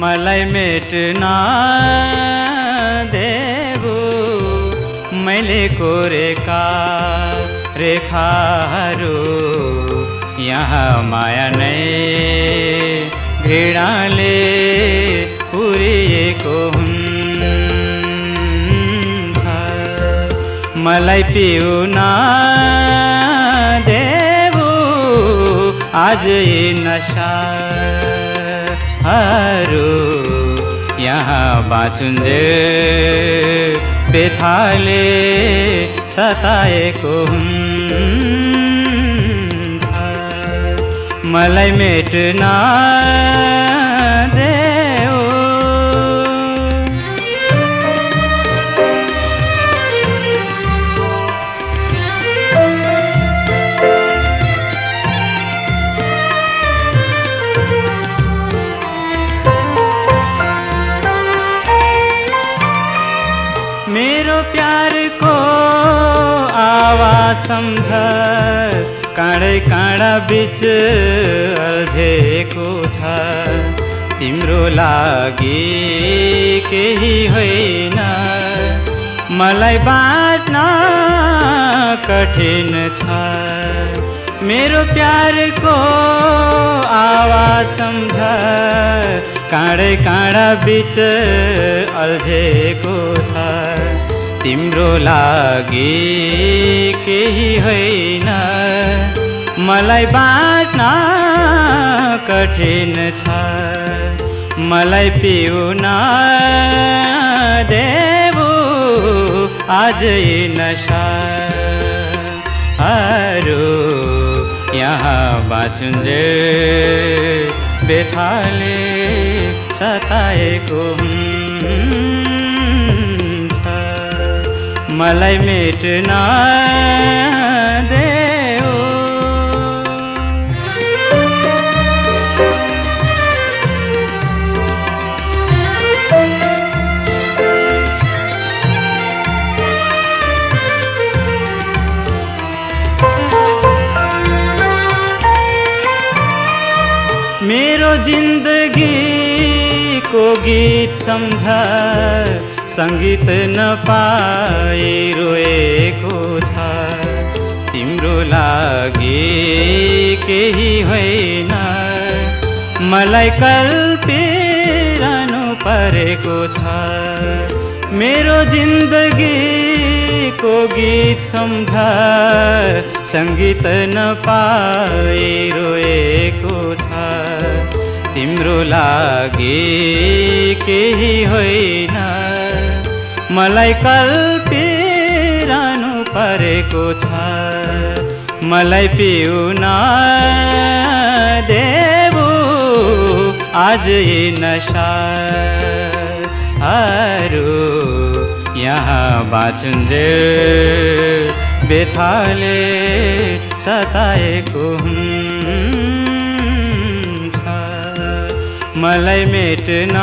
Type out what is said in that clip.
मलैमेटना मैले कोरेका रेखाहरू यहाँ माया नै घृणाले पुरिएको हुन्छ मलाई पिउन देऊ आज नसाहरू यहाँ बाँचुन्जे बेथाले सताएको हुन्छ मलाई मेट्न सम्झ काँडै काँडा बिच अल्झेको छ तिम्रो लागि केही होइन। मलाई बाँच्न कठिन छ। मेरो प्यारको आवाज सम्झ काँडै काँडा बिच अल्झेको छ तिम्रो लागि केही होइन। मलाई बाँच्न कठिन छ। मलाई पिउन देऊ आज नसाहरू यहाँ बाँचुन्जे बेथाले सताएको मलाई मेट्न जिन्दगीको गीत सम्झ। सङ्गीत नपाई रोएको छ। तिम्रो लागि केही होइन। मलाई कल्पिरहनु परेको छ। मेरो जिन्दगीको गीत सम्झ। सङ्गीत नपाई रोएको छ। तिम्रो लागि केही होइन। मलाई कल्पिरहनु परेको छ। मलाई पिउन देऊ आज नसाहरू यहाँ बाँचुन्जे बेथाले सताएको हुन्छ मलाई मेट्न